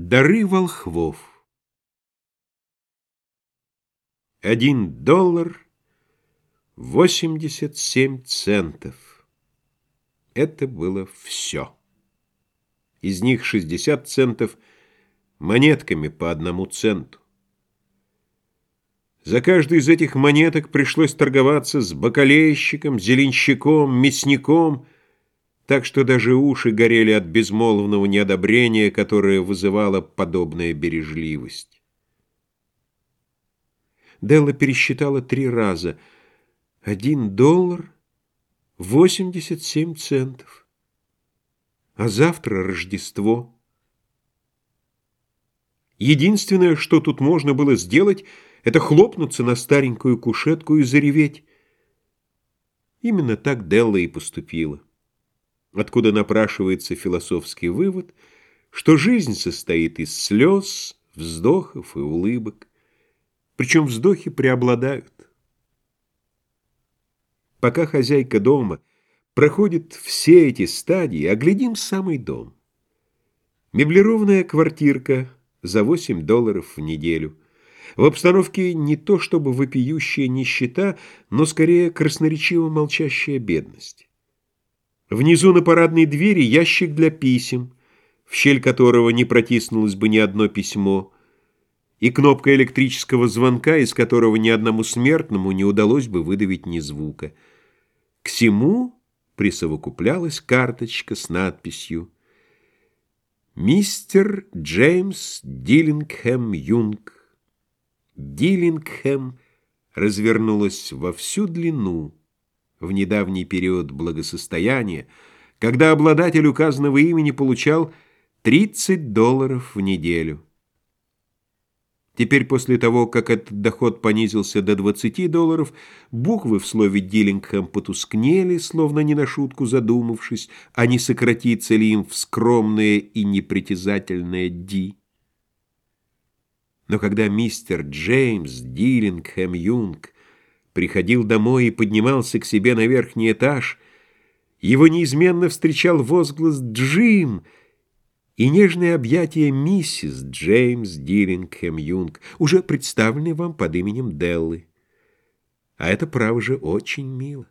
Дары волхвов Один доллар восемьдесят семь центов. Это было все. Из них шестьдесят центов монетками по одному центу. За каждую из этих монеток пришлось торговаться с бакалейщиком, зеленщиком, мясником — так что даже уши горели от безмолвного неодобрения, которое вызывала подобная бережливость. Делла пересчитала три раза. Один доллар восемьдесят семь центов. А завтра Рождество. Единственное, что тут можно было сделать, это хлопнуться на старенькую кушетку и зареветь. Именно так Делла и поступила откуда напрашивается философский вывод, что жизнь состоит из слез, вздохов и улыбок, причем вздохи преобладают. Пока хозяйка дома проходит все эти стадии, оглядим самый дом. Меблированная квартирка за 8 долларов в неделю. В обстановке не то чтобы вопиющая нищета, но скорее красноречиво молчащая бедность. Внизу на парадной двери ящик для писем, в щель которого не протиснулось бы ни одно письмо, и кнопка электрического звонка, из которого ни одному смертному не удалось бы выдавить ни звука. К всему присовокуплялась карточка с надписью «Мистер Джеймс Диллингхэм Юнг». Диллингхэм развернулась во всю длину, в недавний период благосостояния, когда обладатель указанного имени получал 30 долларов в неделю. Теперь, после того, как этот доход понизился до 20 долларов, буквы в слове «Диллингхэм» потускнели, словно не на шутку задумавшись, а не сократится ли им в скромное и непритязательное «Ди». Но когда мистер Джеймс Диллингхэм Юнг приходил домой и поднимался к себе на верхний этаж, его неизменно встречал возглас «Джим!» и нежное объятие миссис Джеймс Диллингхэм Юнг, уже представленной вам под именем Деллы. А это, право же, очень мило.